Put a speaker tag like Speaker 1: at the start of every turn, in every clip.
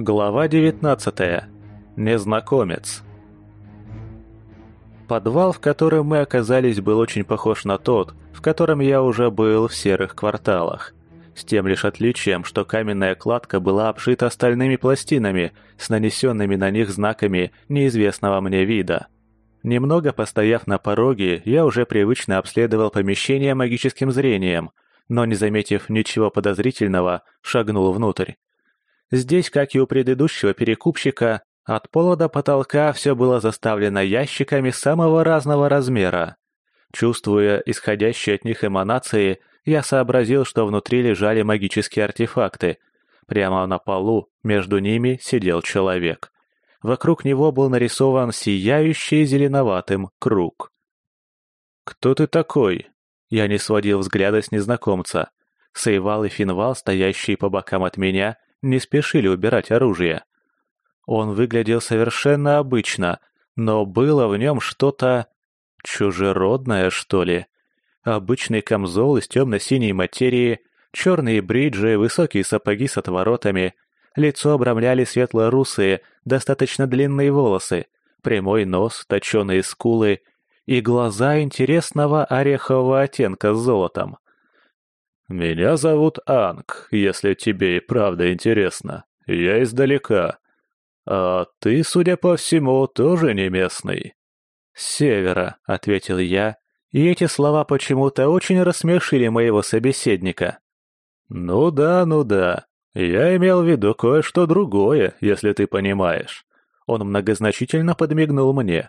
Speaker 1: Глава 19. Незнакомец. Подвал, в котором мы оказались, был очень похож на тот, в котором я уже был в серых кварталах. С тем лишь отличием, что каменная кладка была обшита стальными пластинами с нанесенными на них знаками неизвестного мне вида. Немного постояв на пороге, я уже привычно обследовал помещение магическим зрением, но, не заметив ничего подозрительного, шагнул внутрь. Здесь, как и у предыдущего перекупщика, от пола до потолка все было заставлено ящиками самого разного размера. Чувствуя исходящие от них эманации, я сообразил, что внутри лежали магические артефакты. Прямо на полу между ними сидел человек. Вокруг него был нарисован сияющий зеленоватым круг. «Кто ты такой?» Я не сводил взгляда с незнакомца. Сейвал и Финвал, стоящие по бокам от меня, не спешили убирать оружие. Он выглядел совершенно обычно, но было в нем что-то... чужеродное, что ли. Обычный камзол из темно-синей материи, черные бриджи, высокие сапоги с отворотами. Лицо обрамляли светло-русые, достаточно длинные волосы, прямой нос, точеные скулы и глаза интересного орехового оттенка с золотом. «Меня зовут Анг, если тебе и правда интересно. Я издалека. А ты, судя по всему, тоже не местный». «С севера», — ответил я, и эти слова почему-то очень рассмешили моего собеседника. «Ну да, ну да. Я имел в виду кое-что другое, если ты понимаешь». Он многозначительно подмигнул мне.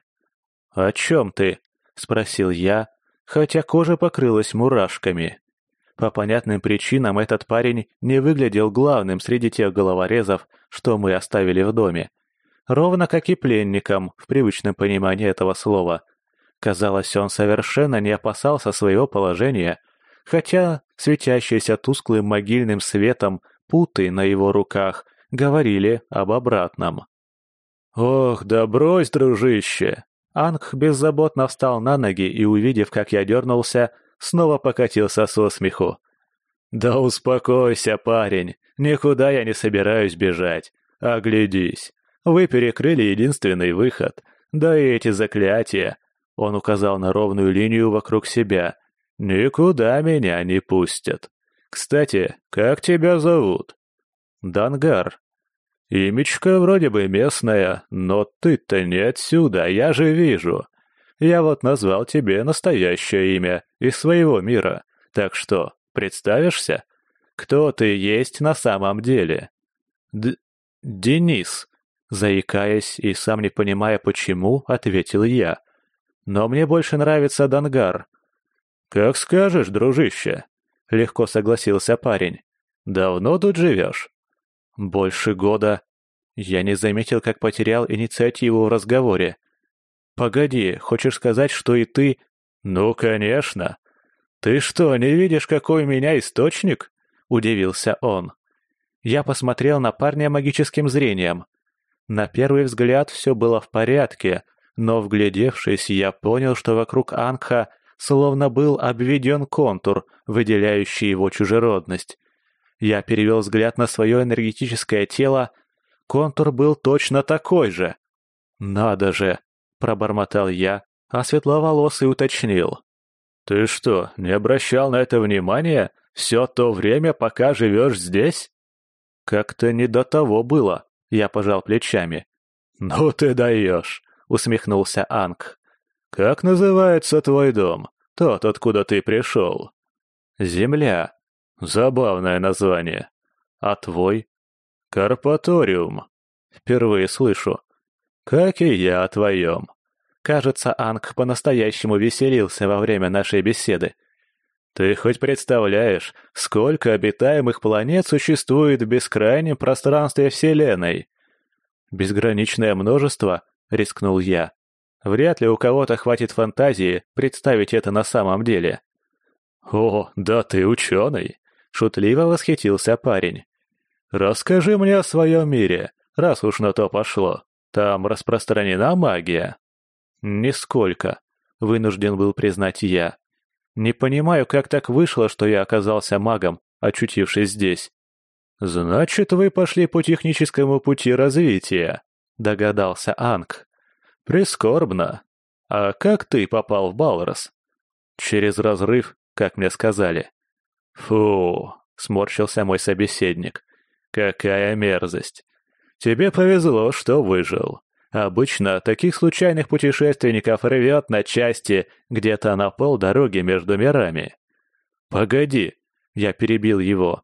Speaker 1: «О чем ты?» — спросил я, хотя кожа покрылась мурашками. По понятным причинам этот парень не выглядел главным среди тех головорезов, что мы оставили в доме. Ровно как и пленникам, в привычном понимании этого слова. Казалось, он совершенно не опасался своего положения, хотя светящиеся тусклым могильным светом путы на его руках говорили об обратном. «Ох, да брось, дружище!» Анг беззаботно встал на ноги и, увидев, как я дернулся, снова покатился со смеху. «Да успокойся, парень, никуда я не собираюсь бежать. Оглядись, вы перекрыли единственный выход, да и эти заклятия». Он указал на ровную линию вокруг себя. «Никуда меня не пустят. Кстати, как тебя зовут?» «Дангар». «Имечко вроде бы местное, но ты-то не отсюда, я же вижу. Я вот назвал тебе настоящее имя из своего мира. Так что, представишься? Кто ты есть на самом деле? Д Денис, заикаясь и сам не понимая почему, ответил я. Но мне больше нравится Дангар. Как скажешь, дружище, легко согласился парень. Давно тут живешь? Больше года. Я не заметил, как потерял инициативу в разговоре. «Погоди, хочешь сказать, что и ты...» «Ну, конечно. Ты что, не видишь, какой у меня источник?» — удивился он. Я посмотрел на парня магическим зрением. На первый взгляд все было в порядке, но, вглядевшись, я понял, что вокруг Ангха словно был обведен контур, выделяющий его чужеродность. Я перевел взгляд на свое энергетическое тело. Контур был точно такой же. Надо же, пробормотал я, а светловолосый уточнил. «Ты что, не обращал на это внимания все то время, пока живешь здесь?» «Как-то не до того было», — я пожал плечами. «Ну ты даешь», — усмехнулся Анг. «Как называется твой дом? Тот, откуда ты пришел?» «Земля». Забавное название. «А твой?» «Карпаториум». Впервые слышу. «Как и я о твоем». Кажется, Анг по-настоящему веселился во время нашей беседы. «Ты хоть представляешь, сколько обитаемых планет существует в бескрайнем пространстве Вселенной?» «Безграничное множество», — рискнул я. «Вряд ли у кого-то хватит фантазии представить это на самом деле». «О, да ты ученый!» — шутливо восхитился парень. «Расскажи мне о своем мире, раз уж на то пошло». Там распространена магия?» «Нисколько», — вынужден был признать я. «Не понимаю, как так вышло, что я оказался магом, очутившись здесь». «Значит, вы пошли по техническому пути развития», — догадался Анг. «Прискорбно. А как ты попал в Балрос?» «Через разрыв, как мне сказали». «Фу», — сморщился мой собеседник. «Какая мерзость. Тебе повезло, что выжил. Обычно таких случайных путешественников рвет на части где-то на полдороги между мирами. «Погоди», — я перебил его.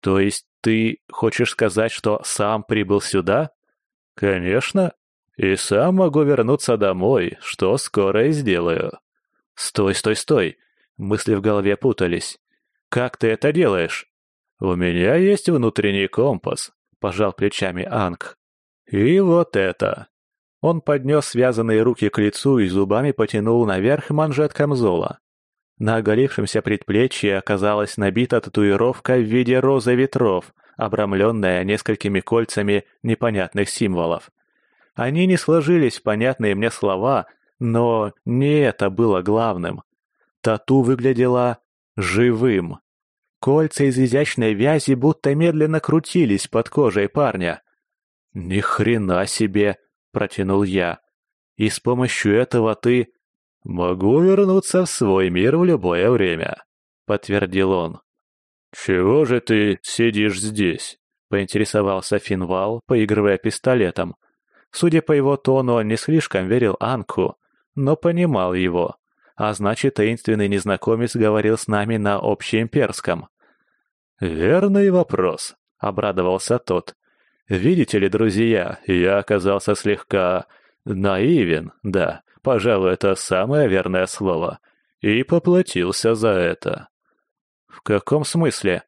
Speaker 1: «То есть ты хочешь сказать, что сам прибыл сюда?» «Конечно. И сам могу вернуться домой, что скоро и сделаю». «Стой, стой, стой!» Мысли в голове путались. «Как ты это делаешь?» «У меня есть внутренний компас», — пожал плечами Анг. «И вот это». Он поднес связанные руки к лицу и зубами потянул наверх манжет камзола. На оголившемся предплечье оказалась набита татуировка в виде розы ветров, обрамленная несколькими кольцами непонятных символов. Они не сложились в понятные мне слова, но не это было главным. Тату выглядело живым. Кольца из изящной вязи будто медленно крутились под кожей парня. «Ни хрена себе!» — протянул я. «И с помощью этого ты...» «Могу вернуться в свой мир в любое время», — подтвердил он. «Чего же ты сидишь здесь?» — поинтересовался Финвал, поигрывая пистолетом. Судя по его тону, он не слишком верил Анку, но понимал его. А значит, таинственный незнакомец говорил с нами на общеимперском. «Верный вопрос», — обрадовался тот. «Видите ли, друзья, я оказался слегка наивен, да, пожалуй, это самое верное слово, и поплатился за это». «В каком смысле?»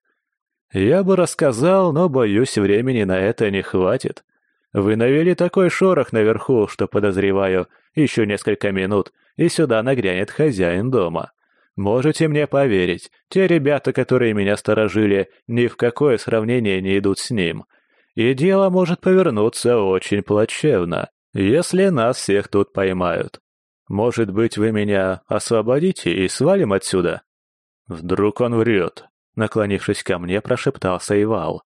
Speaker 1: «Я бы рассказал, но, боюсь, времени на это не хватит. Вы навели такой шорох наверху, что, подозреваю, еще несколько минут, и сюда нагрянет хозяин дома. Можете мне поверить, те ребята, которые меня сторожили, ни в какое сравнение не идут с ним. И дело может повернуться очень плачевно, если нас всех тут поймают. Может быть, вы меня освободите и свалим отсюда?» Вдруг он врет, наклонившись ко мне, прошептался Ивал.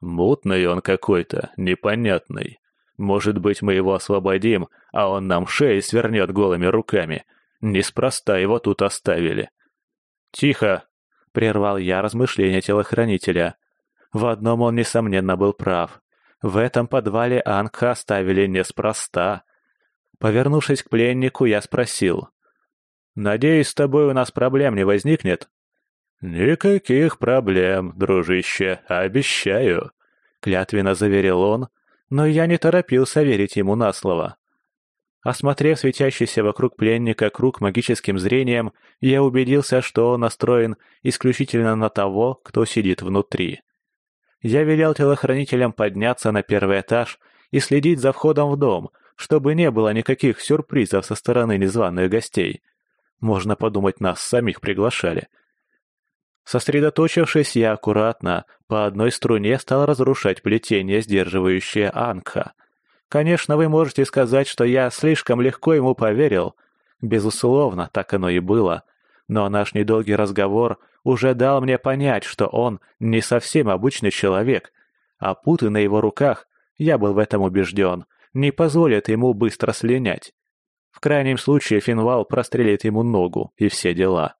Speaker 1: Мутный он какой-то, непонятный. Может быть, мы его освободим, а он нам шеи свернет голыми руками. Неспроста его тут оставили. «Тихо!» — прервал я размышления телохранителя. В одном он, несомненно, был прав. В этом подвале Ангха оставили неспроста. Повернувшись к пленнику, я спросил. «Надеюсь, с тобой у нас проблем не возникнет?» «Никаких проблем, дружище, обещаю», — клятвенно заверил он, но я не торопился верить ему на слово. Осмотрев светящийся вокруг пленника круг магическим зрением, я убедился, что он настроен исключительно на того, кто сидит внутри. Я велел телохранителям подняться на первый этаж и следить за входом в дом, чтобы не было никаких сюрпризов со стороны незваных гостей. Можно подумать, нас самих приглашали — Сосредоточившись, я аккуратно, по одной струне стал разрушать плетение, сдерживающее Анка. Конечно, вы можете сказать, что я слишком легко ему поверил. Безусловно, так оно и было. Но наш недолгий разговор уже дал мне понять, что он не совсем обычный человек, а путы на его руках, я был в этом убежден, не позволят ему быстро слинять. В крайнем случае Финвал прострелит ему ногу и все дела.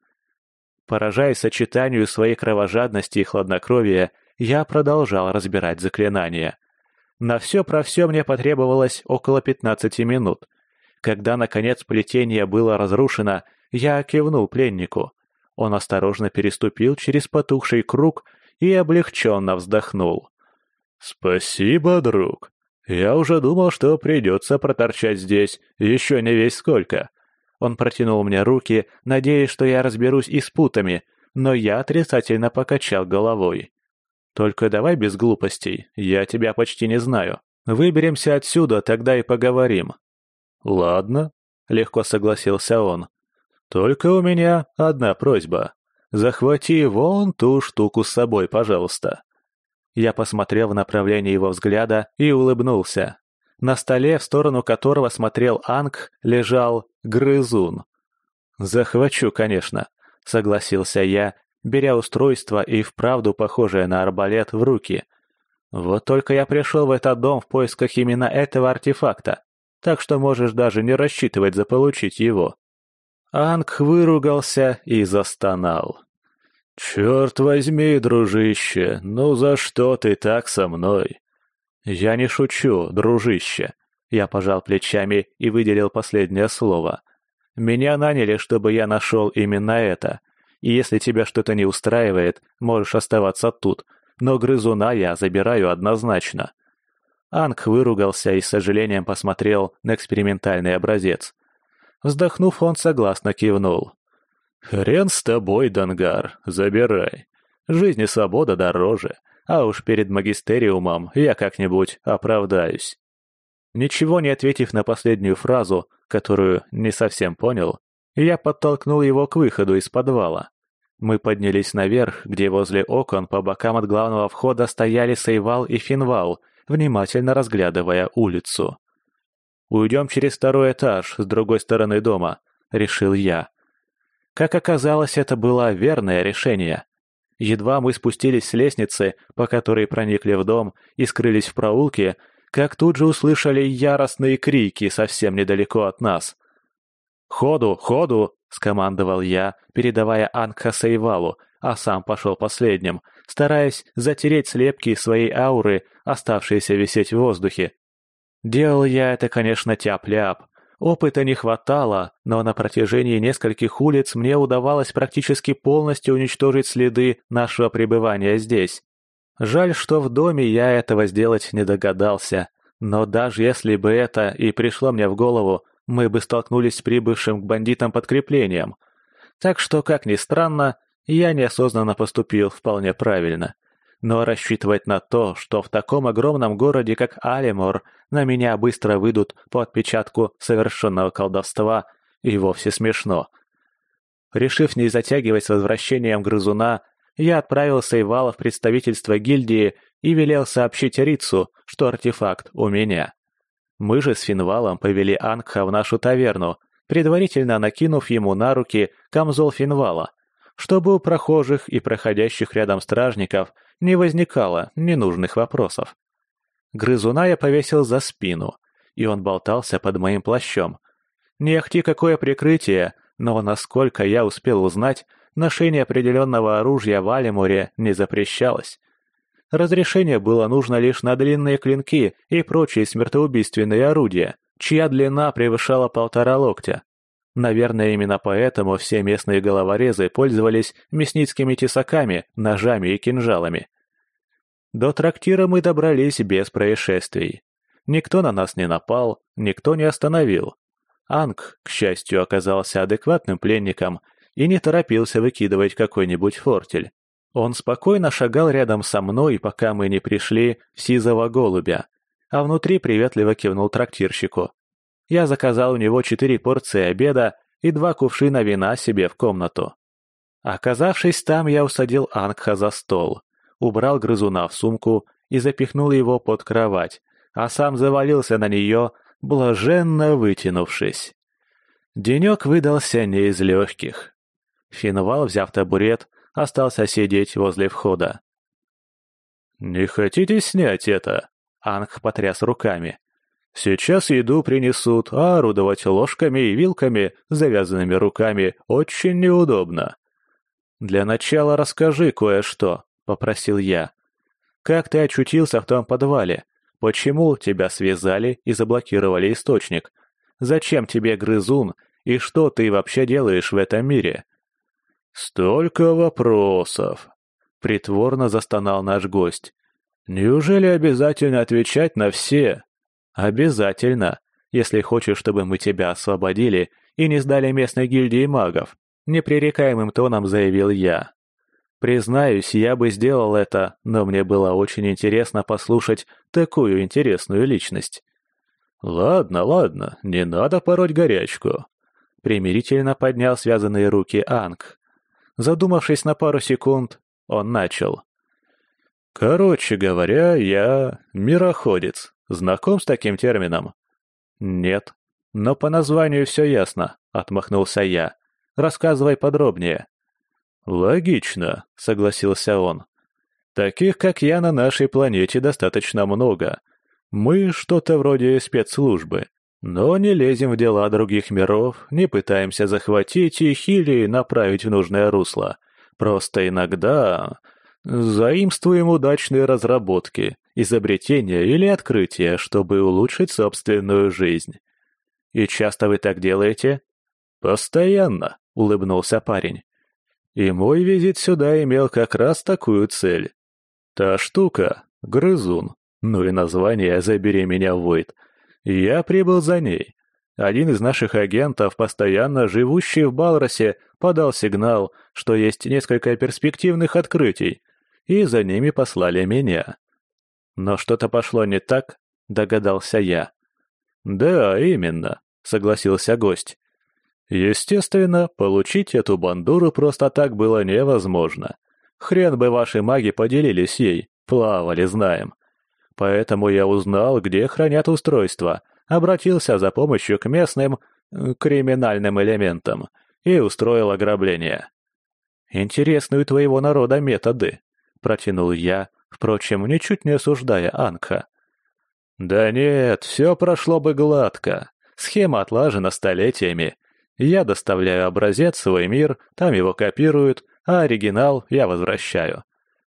Speaker 1: Поражаясь сочетанию своей кровожадности и хладнокровия, я продолжал разбирать заклинания. На все про все мне потребовалось около 15 минут. Когда, наконец, плетение было разрушено, я кивнул пленнику. Он осторожно переступил через потухший круг и облегченно вздохнул. «Спасибо, друг. Я уже думал, что придется проторчать здесь еще не весь сколько. Он протянул мне руки, надеясь, что я разберусь и с путами, но я отрицательно покачал головой. «Только давай без глупостей, я тебя почти не знаю. Выберемся отсюда, тогда и поговорим». «Ладно», — легко согласился он. «Только у меня одна просьба. Захвати вон ту штуку с собой, пожалуйста». Я посмотрел в направлении его взгляда и улыбнулся. На столе, в сторону которого смотрел Анг, лежал грызун. «Захвачу, конечно», — согласился я, беря устройство и вправду похожее на арбалет в руки. Вот только я пришел в этот дом в поисках именно этого артефакта, так что можешь даже не рассчитывать заполучить его». Анг выругался и застонал. «Черт возьми, дружище, ну за что ты так со мной?» «Я не шучу, дружище», — я пожал плечами и выделил последнее слово. «Меня наняли, чтобы я нашел именно это, и если тебя что-то не устраивает, можешь оставаться тут, но грызуна я забираю однозначно». Анг выругался и с сожалением посмотрел на экспериментальный образец. Вздохнув, он согласно кивнул. «Хрен с тобой, Дангар, забирай. Жизнь и свобода дороже, а уж перед магистериумом я как-нибудь оправдаюсь». Ничего не ответив на последнюю фразу, которую не совсем понял, я подтолкнул его к выходу из подвала. Мы поднялись наверх, где возле окон по бокам от главного входа стояли Сейвал и Финвал, внимательно разглядывая улицу. «Уйдем через второй этаж, с другой стороны дома», — решил я. Как оказалось, это было верное решение. Едва мы спустились с лестницы, по которой проникли в дом и скрылись в проулке, как тут же услышали яростные крики совсем недалеко от нас. «Ходу, ходу!» — скомандовал я, передавая Анка Сейвалу, а сам пошел последним, стараясь затереть слепки своей ауры, оставшиеся висеть в воздухе. Делал я это, конечно, тяп-ляп, Опыта не хватало, но на протяжении нескольких улиц мне удавалось практически полностью уничтожить следы нашего пребывания здесь. Жаль, что в доме я этого сделать не догадался, но даже если бы это и пришло мне в голову, мы бы столкнулись с прибывшим к бандитам подкреплением. Так что, как ни странно, я неосознанно поступил вполне правильно. Но рассчитывать на то, что в таком огромном городе, как Алимор, на меня быстро выйдут по отпечатку совершенного колдовства, и вовсе смешно. Решив не затягивать с возвращением грызуна, я отправил Сейвала в представительство гильдии и велел сообщить Рицу, что артефакт у меня. Мы же с Финвалом повели Ангха в нашу таверну, предварительно накинув ему на руки камзол Финвала, чтобы у прохожих и проходящих рядом стражников не возникало ненужных вопросов. Грызуна я повесил за спину, и он болтался под моим плащом. Не ахти какое прикрытие, но, насколько я успел узнать, ношение определенного оружия в Алимуре не запрещалось. Разрешение было нужно лишь на длинные клинки и прочие смертоубийственные орудия, чья длина превышала полтора локтя. Наверное, именно поэтому все местные головорезы пользовались мясницкими тесаками, ножами и кинжалами. До трактира мы добрались без происшествий. Никто на нас не напал, никто не остановил. Анг, к счастью, оказался адекватным пленником и не торопился выкидывать какой-нибудь фортель. Он спокойно шагал рядом со мной, пока мы не пришли в сизого голубя, а внутри приветливо кивнул трактирщику. Я заказал у него четыре порции обеда и два кувшина вина себе в комнату. Оказавшись там, я усадил Ангха за стол, убрал грызуна в сумку и запихнул его под кровать, а сам завалился на нее, блаженно вытянувшись. Денек выдался не из легких. Финвал, взяв табурет, остался сидеть возле входа. «Не хотите снять это?» Анг потряс руками. Сейчас еду принесут, а орудовать ложками и вилками, завязанными руками, очень неудобно. Для начала расскажи кое-что, попросил я. Как ты очутился в том подвале? Почему тебя связали и заблокировали источник? Зачем тебе грызун и что ты вообще делаешь в этом мире? Столько вопросов, притворно застонал наш гость. Неужели обязательно отвечать на все? «Обязательно, если хочешь, чтобы мы тебя освободили и не сдали местной гильдии магов», — непререкаемым тоном заявил я. Признаюсь, я бы сделал это, но мне было очень интересно послушать такую интересную личность. «Ладно, ладно, не надо пороть горячку», — примирительно поднял связанные руки Анг. Задумавшись на пару секунд, он начал. «Короче говоря, я мироходец. Знаком с таким термином?» «Нет. Но по названию все ясно», — отмахнулся я. «Рассказывай подробнее». «Логично», — согласился он. Таких, как я, на нашей планете достаточно много. Мы что-то вроде спецслужбы, но не лезем в дела других миров, не пытаемся захватить их или направить в нужное русло. Просто иногда заимствуем удачные разработки, изобретения или открытия, чтобы улучшить собственную жизнь. И часто вы так делаете? Постоянно, улыбнулся парень. И мой визит сюда имел как раз такую цель. Та штука — грызун. Ну и название «Забери меня, Войт». Я прибыл за ней. Один из наших агентов, постоянно живущий в Балросе, подал сигнал, что есть несколько перспективных открытий, и за ними послали меня. Но что-то пошло не так, догадался я. Да, именно, согласился гость. Естественно, получить эту бандуру просто так было невозможно. Хрен бы ваши маги поделились ей, плавали, знаем. Поэтому я узнал, где хранят устройства, обратился за помощью к местным э, криминальным элементам и устроил ограбление. «Интересны у твоего народа методы», — протянул я, впрочем, ничуть не осуждая Анка. «Да нет, все прошло бы гладко. Схема отлажена столетиями. Я доставляю образец в свой мир, там его копируют, а оригинал я возвращаю.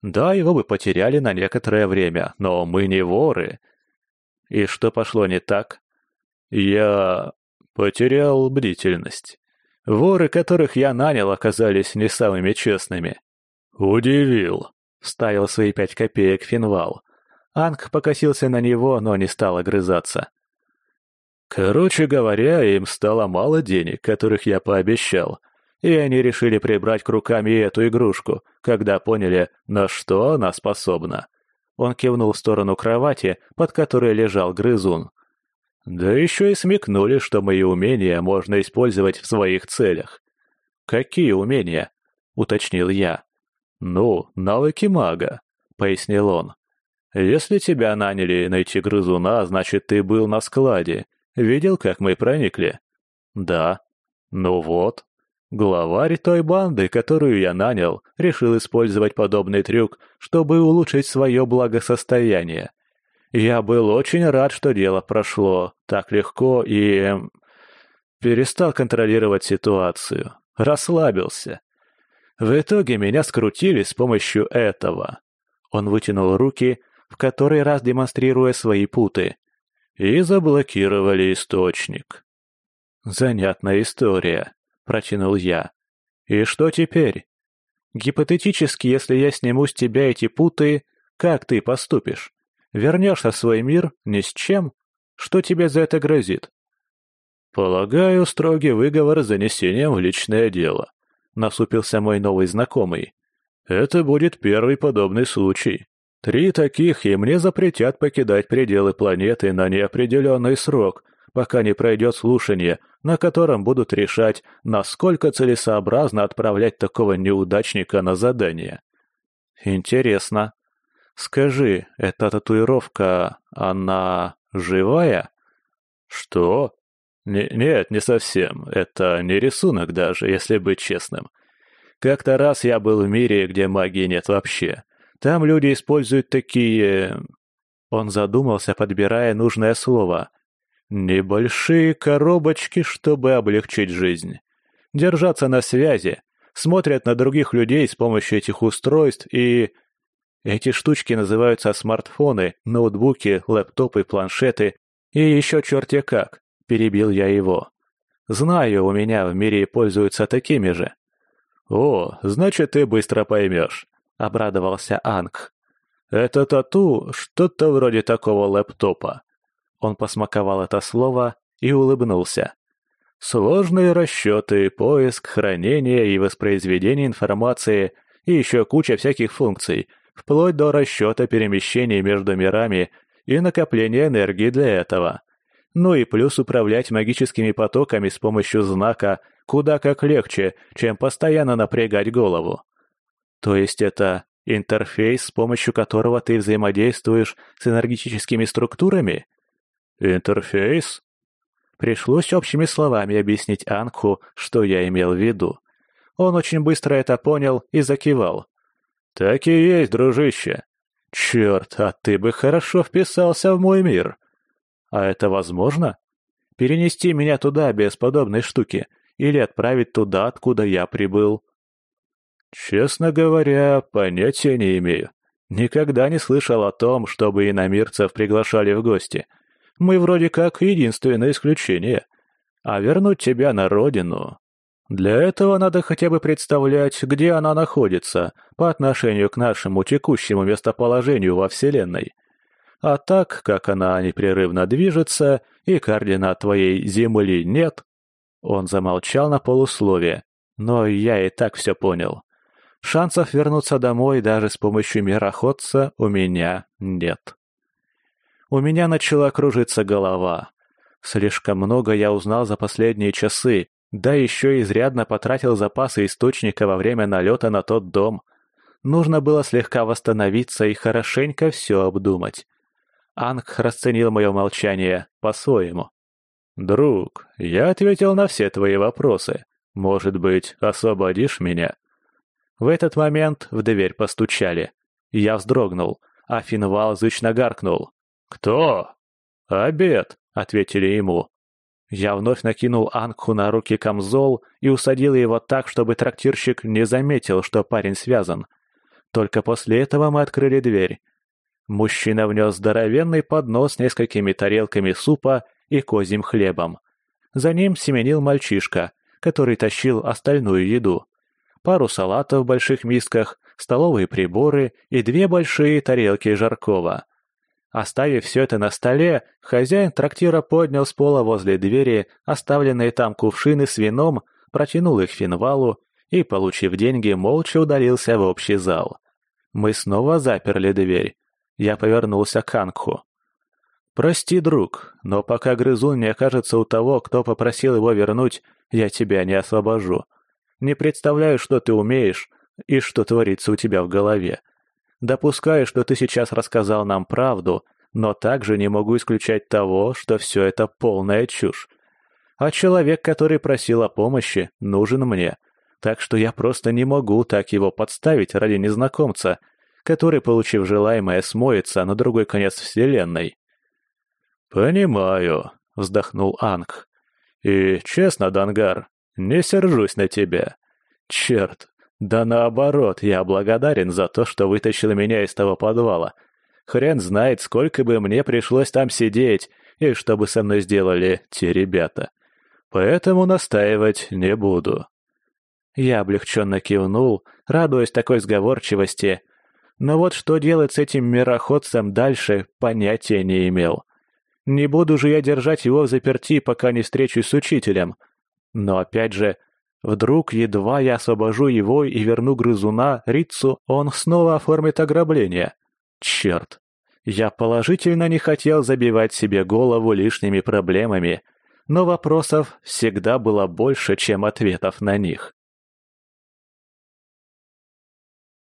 Speaker 1: Да, его бы потеряли на некоторое время, но мы не воры. И что пошло не так? Я потерял бдительность. Воры, которых я нанял, оказались не самыми честными. «Удивил», — вставил свои пять копеек Финвал. Анг покосился на него, но не стал огрызаться. Короче говоря, им стало мало денег, которых я пообещал, и они решили прибрать к рукам и эту игрушку, когда поняли, на что она способна. Он кивнул в сторону кровати, под которой лежал грызун. Да еще и смекнули, что мои умения можно использовать в своих целях. «Какие умения?» — уточнил я. «Ну, навыки мага», — пояснил он. «Если тебя наняли найти грызуна, значит, ты был на складе. Видел, как мы проникли?» «Да». «Ну вот, Главарь той банды, которую я нанял, решил использовать подобный трюк, чтобы улучшить свое благосостояние. Я был очень рад, что дело прошло так легко и... Эм, перестал контролировать ситуацию. Расслабился. В итоге меня скрутили с помощью этого. Он вытянул руки, в который раз демонстрируя свои путы, и заблокировали источник. Занятная история. — протянул я. «И что теперь? Гипотетически, если я сниму с тебя эти путы, как ты поступишь? Вернешься в свой мир ни с чем? Что тебе за это грозит?» «Полагаю, строгий выговор с занесением в личное дело», — насупился мой новый знакомый. «Это будет первый подобный случай. Три таких, и мне запретят покидать пределы планеты на неопределенный срок, пока не пройдет слушание, на котором будут решать, насколько целесообразно отправлять такого неудачника на задание. Интересно. Скажи, эта татуировка, она живая? Что? Не, нет, не совсем. Это не рисунок даже, если быть честным. Как-то раз я был в мире, где магии нет вообще. Там люди используют такие... Он задумался, подбирая нужное слово — Небольшие коробочки, чтобы облегчить жизнь. Держаться на связи, смотрят на других людей с помощью этих устройств и... Эти штучки называются смартфоны, ноутбуки, лэптопы, планшеты и еще черти как, перебил я его. Знаю, у меня в мире пользуются такими же. О, значит, ты быстро поймешь, обрадовался Анг. Это тату что-то вроде такого лэптопа. Он посмаковал это слово и улыбнулся. Сложные расчеты, поиск, хранение и воспроизведение информации и еще куча всяких функций, вплоть до расчета перемещений между мирами и накопления энергии для этого. Ну и плюс управлять магическими потоками с помощью знака куда как легче, чем постоянно напрягать голову. То есть это интерфейс, с помощью которого ты взаимодействуешь с энергетическими структурами? «Интерфейс?» Пришлось общими словами объяснить Анху, что я имел в виду. Он очень быстро это понял и закивал. Так и есть, дружище. Черт, а ты бы хорошо вписался в мой мир. А это возможно? Перенести меня туда без подобной штуки или отправить туда, откуда я прибыл? Честно говоря, понятия не имею. Никогда не слышал о том, чтобы иномирцев приглашали в гости. Мы вроде как единственное исключение. А вернуть тебя на родину... Для этого надо хотя бы представлять, где она находится по отношению к нашему текущему местоположению во Вселенной. А так, как она непрерывно движется и координат твоей Земли нет... Он замолчал на полусловие, но я и так все понял. Шансов вернуться домой даже с помощью мироходца у меня нет. У меня начала кружиться голова. Слишком много я узнал за последние часы, да еще изрядно потратил запасы источника во время налета на тот дом. Нужно было слегка восстановиться и хорошенько все обдумать. Анг расценил мое молчание по-своему. «Друг, я ответил на все твои вопросы. Может быть, освободишь меня?» В этот момент в дверь постучали. Я вздрогнул, а Финвал зычно гаркнул. «Кто?» «Обед», — ответили ему. Я вновь накинул Ангху на руки камзол и усадил его так, чтобы трактирщик не заметил, что парень связан. Только после этого мы открыли дверь. Мужчина внес здоровенный поднос с несколькими тарелками супа и козьим хлебом. За ним семенил мальчишка, который тащил остальную еду пару салатов в больших мисках, столовые приборы и две большие тарелки жаркого. Оставив все это на столе, хозяин трактира поднял с пола возле двери оставленные там кувшины с вином, протянул их финвалу и, получив деньги, молча удалился в общий зал. Мы снова заперли дверь. Я повернулся к Ангху. «Прости, друг, но пока грызун не окажется у того, кто попросил его вернуть, я тебя не освобожу. Не представляю, что ты умеешь и что творится у тебя в голове. Допускаю, что ты сейчас рассказал нам правду, но также не могу исключать того, что все это полная чушь. А человек, который просил о помощи, нужен мне. Так что я просто не могу так его подставить ради незнакомца, который, получив желаемое, смоется на другой конец вселенной. «Понимаю», — вздохнул Анг. «И честно, Дангар, не сержусь на тебя. Черт, да наоборот, я благодарен за то, что вытащил меня из того подвала. Хрен знает, сколько бы мне пришлось там сидеть, и что бы со мной сделали те ребята. Поэтому настаивать не буду. Я облегченно кивнул, радуясь такой сговорчивости. Но вот что делать с этим мироходцем дальше, понятия не имел. Не буду же я держать его в заперти, пока не встречусь с учителем. Но опять же, вдруг едва я освобожу его и верну грызуна Рицу, он снова оформит ограбление. Черт! Я положительно не хотел забивать себе голову лишними проблемами, но вопросов всегда было больше, чем ответов на них.